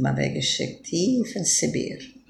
maar bij geschikt, van severe.